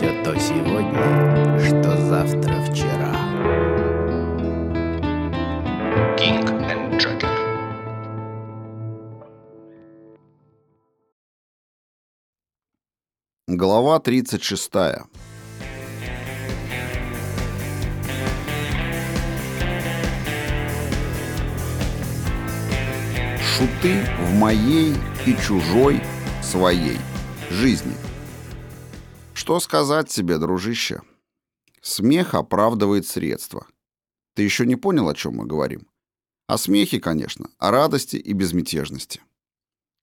все то сегодня, что завтра вчера. King and Джокер. Глава 36. Шуты в моей и чужой, своей жизни. Что сказать тебе, дружище? Смех оправдывает средства. Ты еще не понял, о чем мы говорим? О смехе, конечно, о радости и безмятежности.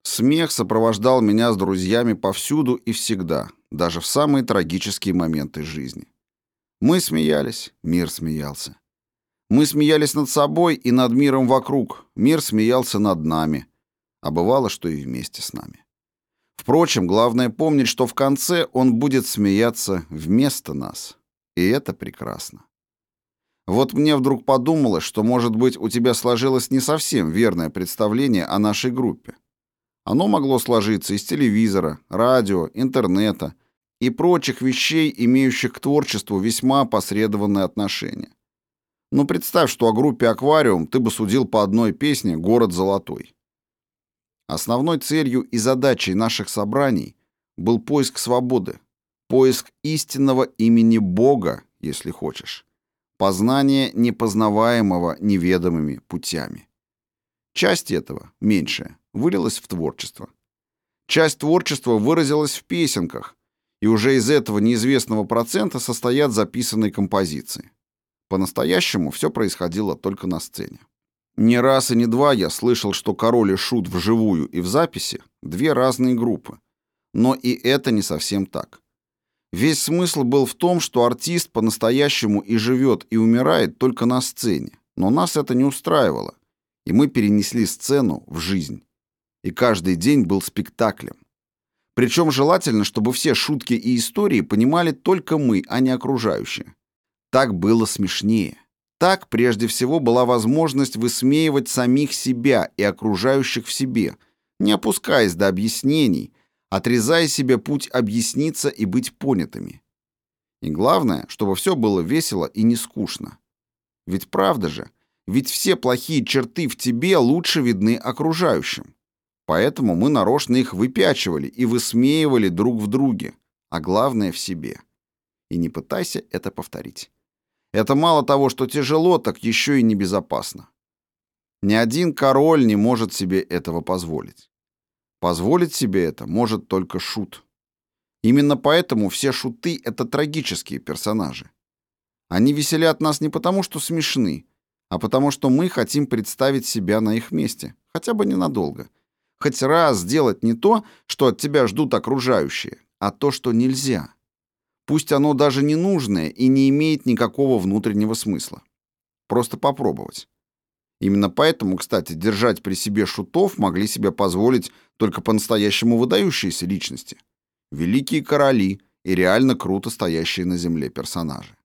Смех сопровождал меня с друзьями повсюду и всегда, даже в самые трагические моменты жизни. Мы смеялись, мир смеялся. Мы смеялись над собой и над миром вокруг, мир смеялся над нами, а бывало, что и вместе с нами. Впрочем, главное помнить, что в конце он будет смеяться вместо нас, и это прекрасно. Вот мне вдруг подумалось, что, может быть, у тебя сложилось не совсем верное представление о нашей группе. Оно могло сложиться из телевизора, радио, интернета и прочих вещей, имеющих к творчеству весьма опосредованное отношение. Но представь, что о группе «Аквариум» ты бы судил по одной песне «Город золотой». Основной целью и задачей наших собраний был поиск свободы, поиск истинного имени Бога, если хочешь, познание непознаваемого неведомыми путями. Часть этого, меньшая, вылилась в творчество. Часть творчества выразилась в песенках, и уже из этого неизвестного процента состоят записанные композиции. По-настоящему все происходило только на сцене. Не раз и не два я слышал, что король и шут вживую и в записи — две разные группы. Но и это не совсем так. Весь смысл был в том, что артист по-настоящему и живет, и умирает только на сцене. Но нас это не устраивало, и мы перенесли сцену в жизнь. И каждый день был спектаклем. Причем желательно, чтобы все шутки и истории понимали только мы, а не окружающие. Так было смешнее. Так, прежде всего, была возможность высмеивать самих себя и окружающих в себе, не опускаясь до объяснений, отрезая себе путь объясниться и быть понятыми. И главное, чтобы все было весело и не скучно. Ведь правда же, ведь все плохие черты в тебе лучше видны окружающим. Поэтому мы нарочно их выпячивали и высмеивали друг в друге, а главное в себе. И не пытайся это повторить. Это мало того, что тяжело, так еще и небезопасно. Ни один король не может себе этого позволить. Позволить себе это может только шут. Именно поэтому все шуты — это трагические персонажи. Они веселят нас не потому, что смешны, а потому, что мы хотим представить себя на их месте, хотя бы ненадолго. Хоть раз сделать не то, что от тебя ждут окружающие, а то, что нельзя. Пусть оно даже не нужное и не имеет никакого внутреннего смысла. Просто попробовать. Именно поэтому, кстати, держать при себе шутов могли себе позволить только по-настоящему выдающиеся личности. Великие короли и реально круто стоящие на земле персонажи.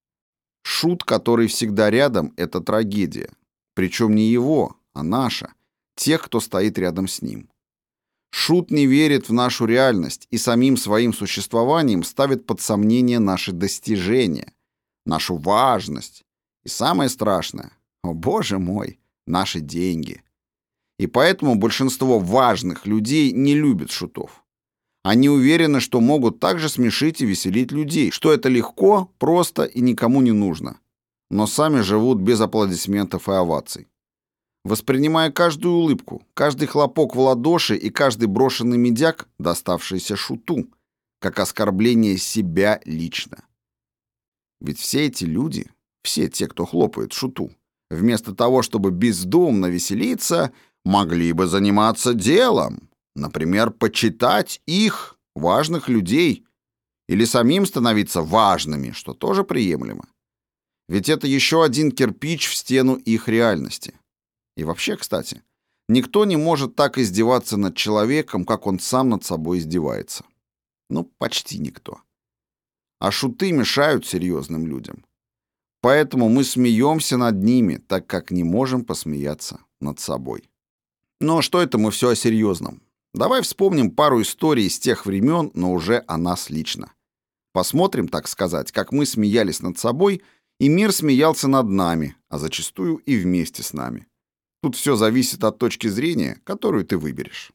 Шут, который всегда рядом, это трагедия. Причем не его, а наша, тех, кто стоит рядом с ним. Шут не верит в нашу реальность и самим своим существованием ставит под сомнение наши достижения, нашу важность и самое страшное, о боже мой, наши деньги. И поэтому большинство важных людей не любят шутов. Они уверены, что могут также смешить и веселить людей, что это легко, просто и никому не нужно. Но сами живут без аплодисментов и оваций воспринимая каждую улыбку, каждый хлопок в ладоши и каждый брошенный медяк, доставшийся шуту, как оскорбление себя лично. Ведь все эти люди, все те, кто хлопает шуту, вместо того, чтобы бездумно веселиться, могли бы заниматься делом, например, почитать их, важных людей, или самим становиться важными, что тоже приемлемо. Ведь это еще один кирпич в стену их реальности. И вообще, кстати, никто не может так издеваться над человеком, как он сам над собой издевается. Ну, почти никто. А шуты мешают серьезным людям. Поэтому мы смеемся над ними, так как не можем посмеяться над собой. Но что это мы все о серьезном? Давай вспомним пару историй из тех времен, но уже о нас лично. Посмотрим, так сказать, как мы смеялись над собой, и мир смеялся над нами, а зачастую и вместе с нами. Тут все зависит от точки зрения, которую ты выберешь.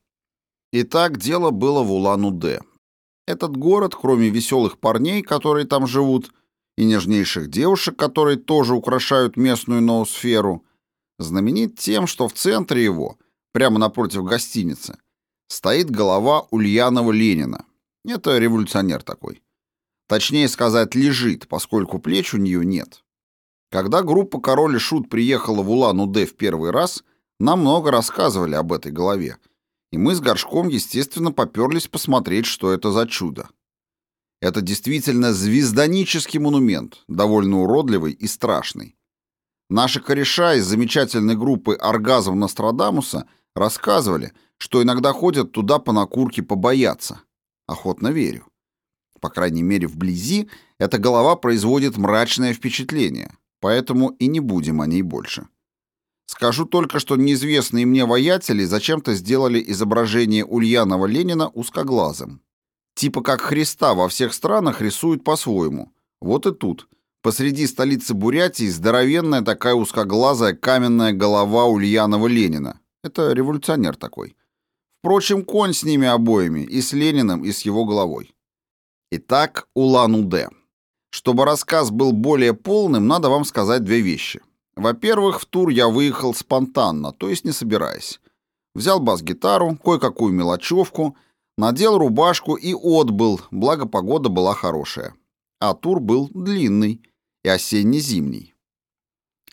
Итак, дело было в Улан-Удэ. Этот город, кроме веселых парней, которые там живут, и нежнейших девушек, которые тоже украшают местную ноосферу, знаменит тем, что в центре его, прямо напротив гостиницы, стоит голова Ульянова Ленина. Это революционер такой. Точнее сказать, лежит, поскольку плеч у нее нет. Когда группа «Король и Шут» приехала в Улан-Удэ в первый раз, нам много рассказывали об этой голове, и мы с Горшком, естественно, поперлись посмотреть, что это за чудо. Это действительно звездонический монумент, довольно уродливый и страшный. Наши кореша из замечательной группы «Оргазм Нострадамуса» рассказывали, что иногда ходят туда по накурке побояться. Охотно верю. По крайней мере, вблизи эта голова производит мрачное впечатление, поэтому и не будем о ней больше. Скажу только, что неизвестные мне воятели зачем-то сделали изображение Ульянова Ленина узкоглазым. Типа как Христа во всех странах рисуют по-своему. Вот и тут. Посреди столицы Бурятии здоровенная такая узкоглазая каменная голова Ульянова Ленина. Это революционер такой. Впрочем, конь с ними обоими, и с Лениным, и с его головой. Итак, Улан-Удэ. Чтобы рассказ был более полным, надо вам сказать две вещи. Во-первых, в тур я выехал спонтанно, то есть не собираясь. Взял бас-гитару, кое-какую мелочевку, надел рубашку и отбыл, благо погода была хорошая. А тур был длинный и осенне-зимний.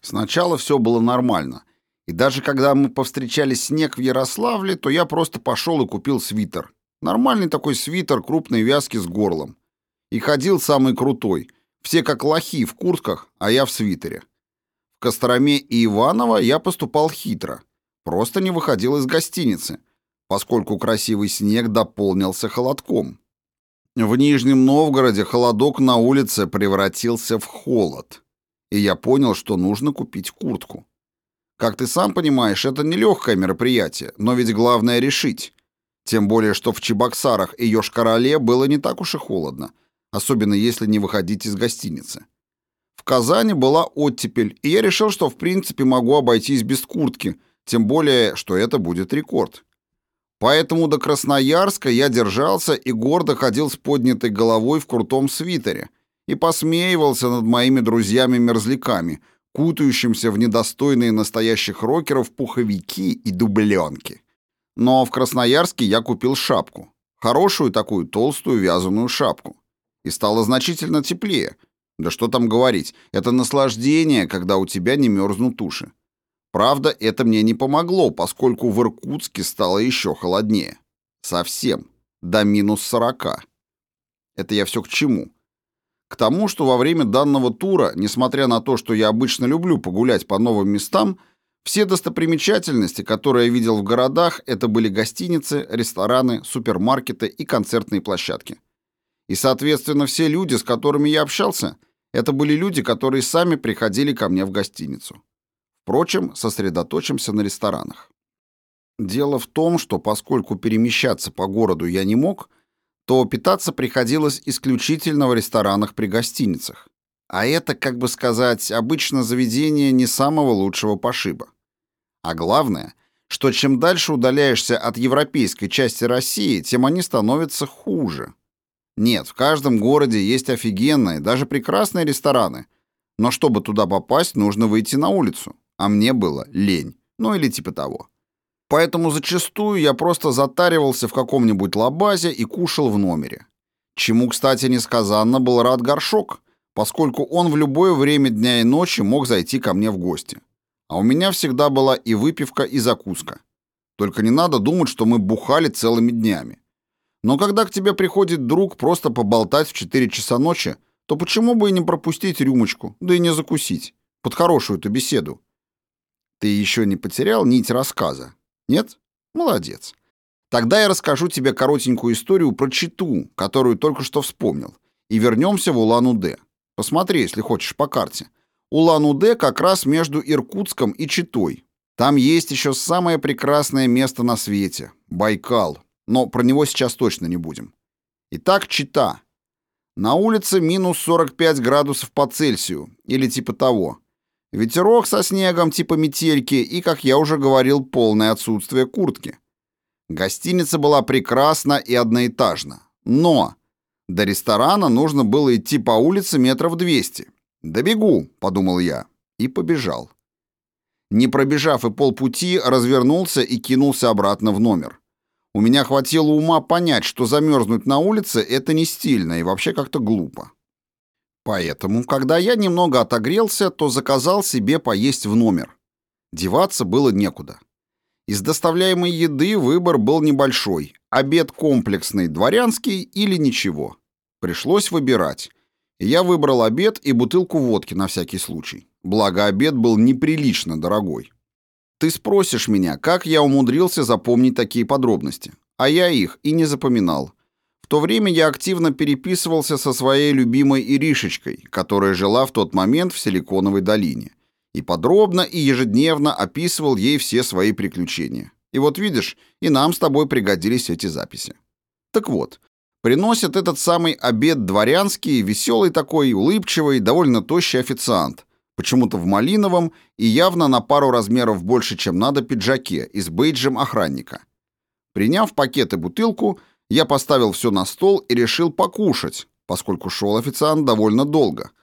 Сначала все было нормально. И даже когда мы повстречали снег в Ярославле, то я просто пошел и купил свитер. Нормальный такой свитер крупной вязки с горлом. И ходил самый крутой. Все как лохи в куртках, а я в свитере. Костроме и Иваново я поступал хитро. Просто не выходил из гостиницы, поскольку красивый снег дополнился холодком. В Нижнем Новгороде холодок на улице превратился в холод. И я понял, что нужно купить куртку. Как ты сам понимаешь, это нелегкое мероприятие, но ведь главное решить. Тем более, что в Чебоксарах и Йошкар-Оле было не так уж и холодно, особенно если не выходить из гостиницы. В Казани была оттепель, и я решил, что в принципе могу обойтись без куртки, тем более, что это будет рекорд. Поэтому до Красноярска я держался и гордо ходил с поднятой головой в крутом свитере и посмеивался над моими друзьями-мерзляками, кутающимся в недостойные настоящих рокеров пуховики и дубленки. Но в Красноярске я купил шапку. Хорошую такую толстую вязаную шапку. И стало значительно теплее, да что там говорить, это наслаждение, когда у тебя не мерзнут уши. Правда, это мне не помогло, поскольку в Иркутске стало еще холоднее. Совсем. До минус сорока. Это я все к чему? К тому, что во время данного тура, несмотря на то, что я обычно люблю погулять по новым местам, все достопримечательности, которые я видел в городах, это были гостиницы, рестораны, супермаркеты и концертные площадки. И, соответственно, все люди, с которыми я общался, это были люди, которые сами приходили ко мне в гостиницу. Впрочем, сосредоточимся на ресторанах. Дело в том, что поскольку перемещаться по городу я не мог, то питаться приходилось исключительно в ресторанах при гостиницах. А это, как бы сказать, обычно заведение не самого лучшего пошиба. А главное, что чем дальше удаляешься от европейской части России, тем они становятся хуже. Нет, в каждом городе есть офигенные, даже прекрасные рестораны. Но чтобы туда попасть, нужно выйти на улицу. А мне было лень. Ну или типа того. Поэтому зачастую я просто затаривался в каком-нибудь лабазе и кушал в номере. Чему, кстати, несказанно был рад горшок, поскольку он в любое время дня и ночи мог зайти ко мне в гости. А у меня всегда была и выпивка, и закуска. Только не надо думать, что мы бухали целыми днями. Но когда к тебе приходит друг просто поболтать в 4 часа ночи, то почему бы и не пропустить рюмочку, да и не закусить? Под хорошую-то беседу. Ты еще не потерял нить рассказа? Нет? Молодец. Тогда я расскажу тебе коротенькую историю про Читу, которую только что вспомнил, и вернемся в Улан-Удэ. Посмотри, если хочешь, по карте. Улан-Удэ как раз между Иркутском и Читой. Там есть еще самое прекрасное место на свете — Байкал, но про него сейчас точно не будем. Итак, Чита. На улице минус 45 градусов по Цельсию, или типа того. Ветерок со снегом типа метельки и, как я уже говорил, полное отсутствие куртки. Гостиница была прекрасна и одноэтажна. Но до ресторана нужно было идти по улице метров 200. «Добегу», — подумал я, и побежал. Не пробежав и полпути, развернулся и кинулся обратно в номер. У меня хватило ума понять, что замерзнуть на улице — это не стильно и вообще как-то глупо. Поэтому, когда я немного отогрелся, то заказал себе поесть в номер. Деваться было некуда. Из доставляемой еды выбор был небольшой. Обед комплексный, дворянский или ничего. Пришлось выбирать. Я выбрал обед и бутылку водки на всякий случай. Благо, обед был неприлично дорогой. Ты спросишь меня, как я умудрился запомнить такие подробности. А я их и не запоминал. В то время я активно переписывался со своей любимой Иришечкой, которая жила в тот момент в Силиконовой долине и подробно и ежедневно описывал ей все свои приключения. И вот видишь, и нам с тобой пригодились эти записи. Так вот, приносит этот самый обед дворянский, веселый такой, улыбчивый, довольно тощий официант, почему-то в малиновом и явно на пару размеров больше, чем надо, пиджаке и с бейджем охранника. Приняв пакет и бутылку, я поставил все на стол и решил покушать, поскольку шел официант довольно долго —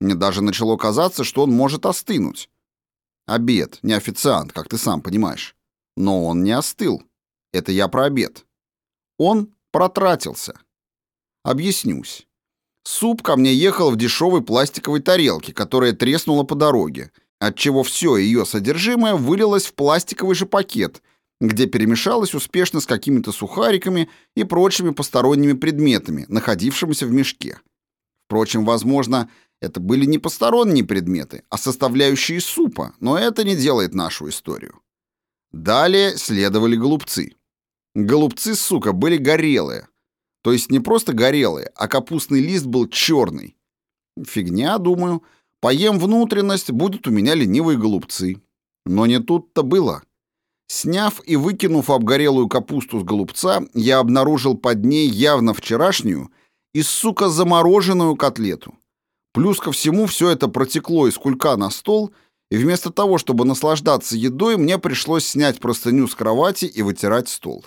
мне даже начало казаться, что он может остынуть. Обед, не официант, как ты сам понимаешь. Но он не остыл. Это я про обед. Он протратился. Объяснюсь. Суп ко мне ехал в дешевой пластиковой тарелке, которая треснула по дороге, отчего все ее содержимое вылилось в пластиковый же пакет, где перемешалось успешно с какими-то сухариками и прочими посторонними предметами, находившимися в мешке. Впрочем, возможно, это были не посторонние предметы, а составляющие супа, но это не делает нашу историю. Далее следовали голубцы. Голубцы, сука, были горелые. То есть не просто горелые, а капустный лист был черный. Фигня, думаю. Поем внутренность, будут у меня ленивые голубцы. Но не тут-то было. Сняв и выкинув обгорелую капусту с голубца, я обнаружил под ней явно вчерашнюю и, сука, замороженную котлету. Плюс ко всему все это протекло из кулька на стол, и вместо того, чтобы наслаждаться едой, мне пришлось снять простыню с кровати и вытирать стол.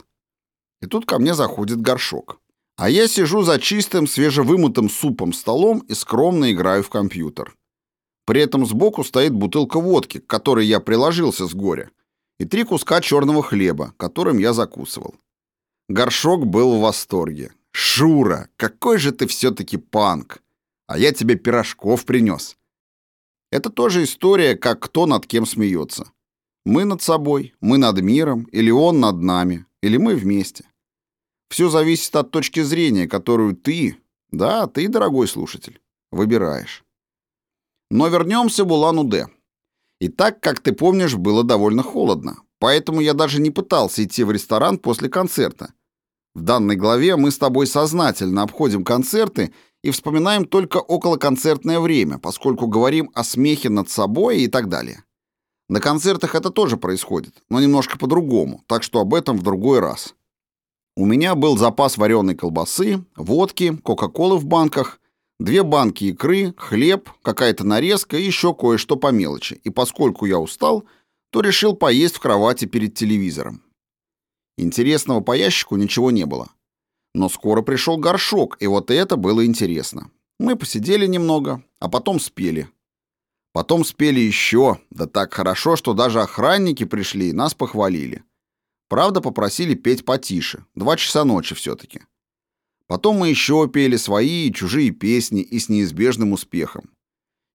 И тут ко мне заходит горшок. А я сижу за чистым, свежевымытым супом столом и скромно играю в компьютер. При этом сбоку стоит бутылка водки, к которой я приложился с горя, и три куска черного хлеба, которым я закусывал. Горшок был в восторге. «Шура, какой же ты все-таки панк!» а я тебе пирожков принес. Это тоже история, как кто над кем смеется. Мы над собой, мы над миром, или он над нами, или мы вместе. Все зависит от точки зрения, которую ты, да, ты, дорогой слушатель, выбираешь. Но вернемся в Улан-Удэ. И так, как ты помнишь, было довольно холодно, поэтому я даже не пытался идти в ресторан после концерта. В данной главе мы с тобой сознательно обходим концерты и вспоминаем только околоконцертное время, поскольку говорим о смехе над собой и так далее. На концертах это тоже происходит, но немножко по-другому, так что об этом в другой раз. У меня был запас вареной колбасы, водки, кока-колы в банках, две банки икры, хлеб, какая-то нарезка и еще кое-что по мелочи. И поскольку я устал, то решил поесть в кровати перед телевизором. Интересного по ящику ничего не было. Но скоро пришел горшок, и вот это было интересно. Мы посидели немного, а потом спели. Потом спели еще, да так хорошо, что даже охранники пришли и нас похвалили. Правда, попросили петь потише, два часа ночи все-таки. Потом мы еще пели свои и чужие песни и с неизбежным успехом.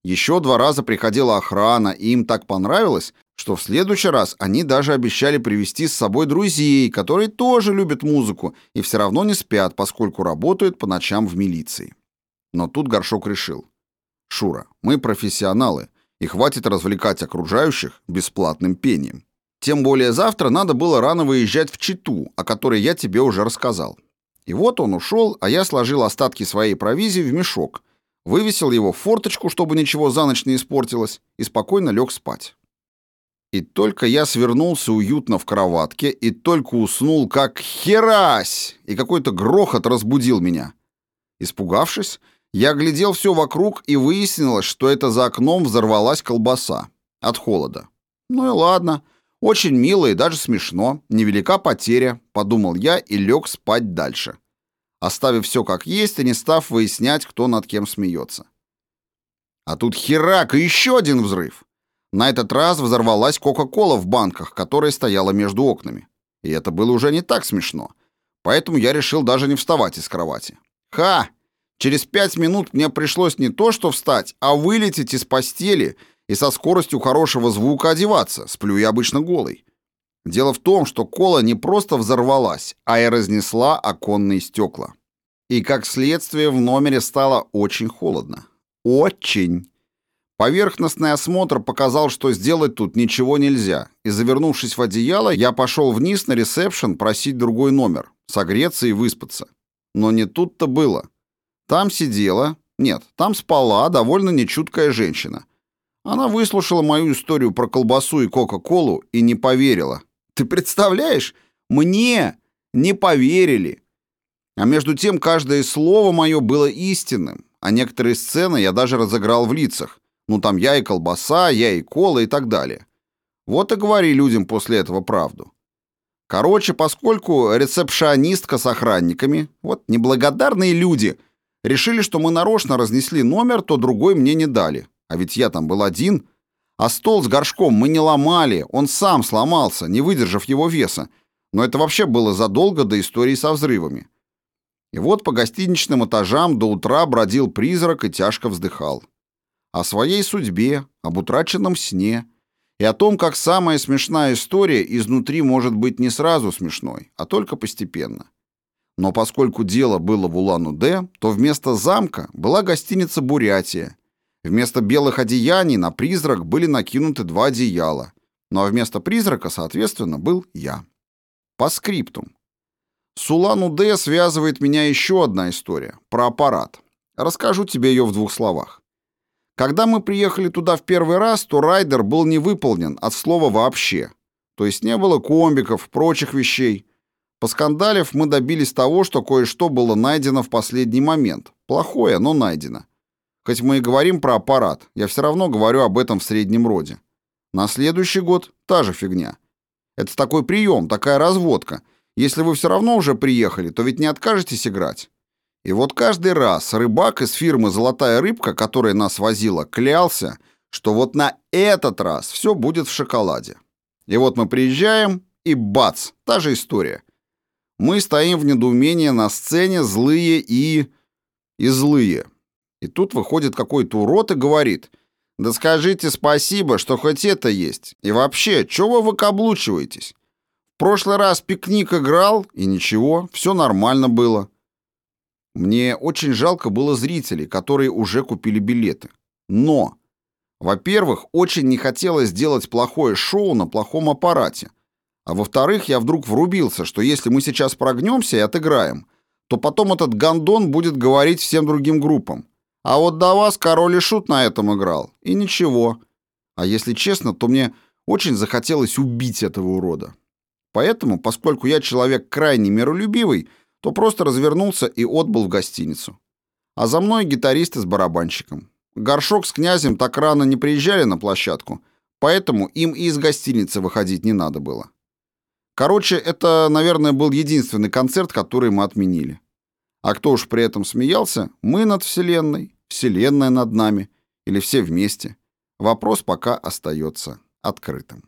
Еще два раза приходила охрана, и им так понравилось, что в следующий раз они даже обещали привести с собой друзей, которые тоже любят музыку и все равно не спят, поскольку работают по ночам в милиции. Но тут Горшок решил. «Шура, мы профессионалы, и хватит развлекать окружающих бесплатным пением. Тем более завтра надо было рано выезжать в Читу, о которой я тебе уже рассказал. И вот он ушел, а я сложил остатки своей провизии в мешок, вывесил его в форточку, чтобы ничего за ночь не испортилось, и спокойно лег спать. И только я свернулся уютно в кроватке и только уснул, как херась, и какой-то грохот разбудил меня. Испугавшись, я глядел все вокруг и выяснилось, что это за окном взорвалась колбаса. От холода. Ну и ладно. Очень мило и даже смешно. Невелика потеря, подумал я и лег спать дальше. Оставив все как есть и не став выяснять, кто над кем смеется. А тут херак и еще один взрыв. На этот раз взорвалась Кока-Кола в банках, которая стояла между окнами. И это было уже не так смешно. Поэтому я решил даже не вставать из кровати. Ха! Через пять минут мне пришлось не то что встать, а вылететь из постели и со скоростью хорошего звука одеваться. Сплю я обычно голый. Дело в том, что кола не просто взорвалась, а и разнесла оконные стекла. И как следствие в номере стало очень холодно. Очень. Поверхностный осмотр показал, что сделать тут ничего нельзя, и, завернувшись в одеяло, я пошел вниз на ресепшн просить другой номер, согреться и выспаться. Но не тут-то было. Там сидела, нет, там спала довольно нечуткая женщина. Она выслушала мою историю про колбасу и Кока-Колу и не поверила. Ты представляешь? Мне не поверили. А между тем каждое слово мое было истинным, а некоторые сцены я даже разыграл в лицах. Ну там я и колбаса, я и кола и так далее. Вот и говори людям после этого правду. Короче, поскольку рецепшионистка с охранниками, вот неблагодарные люди, решили, что мы нарочно разнесли номер, то другой мне не дали. А ведь я там был один. А стол с горшком мы не ломали, он сам сломался, не выдержав его веса. Но это вообще было задолго до истории со взрывами. И вот по гостиничным этажам до утра бродил призрак и тяжко вздыхал о своей судьбе, об утраченном сне и о том, как самая смешная история изнутри может быть не сразу смешной, а только постепенно. Но поскольку дело было в Улан-Удэ, то вместо замка была гостиница «Бурятия». Вместо белых одеяний на призрак были накинуты два одеяла, ну а вместо призрака, соответственно, был я. По скриптум. С Улан-Удэ связывает меня еще одна история, про аппарат. Расскажу тебе ее в двух словах. Когда мы приехали туда в первый раз, то райдер был не выполнен от слова вообще. То есть не было комбиков, прочих вещей. Поскандалив, мы добились того, что кое-что было найдено в последний момент. Плохое, но найдено. Хоть мы и говорим про аппарат, я все равно говорю об этом в среднем роде. На следующий год та же фигня. Это такой прием, такая разводка. Если вы все равно уже приехали, то ведь не откажетесь играть. И вот каждый раз рыбак из фирмы «Золотая рыбка», которая нас возила, клялся, что вот на этот раз все будет в шоколаде. И вот мы приезжаем, и бац, та же история. Мы стоим в недоумении на сцене злые и... и злые. И тут выходит какой-то урод и говорит, «Да скажите спасибо, что хоть это есть. И вообще, чего вы выкаблучиваетесь? В прошлый раз пикник играл, и ничего, все нормально было». Мне очень жалко было зрителей, которые уже купили билеты. Но, во-первых, очень не хотелось сделать плохое шоу на плохом аппарате. А во-вторых, я вдруг врубился, что если мы сейчас прогнемся и отыграем, то потом этот гондон будет говорить всем другим группам. А вот до вас король и шут на этом играл. И ничего. А если честно, то мне очень захотелось убить этого урода. Поэтому, поскольку я человек крайне миролюбивый, то просто развернулся и отбыл в гостиницу. А за мной гитаристы с барабанщиком. Горшок с князем так рано не приезжали на площадку, поэтому им и из гостиницы выходить не надо было. Короче, это, наверное, был единственный концерт, который мы отменили. А кто уж при этом смеялся, мы над Вселенной, Вселенная над нами, или все вместе. Вопрос пока остается открытым.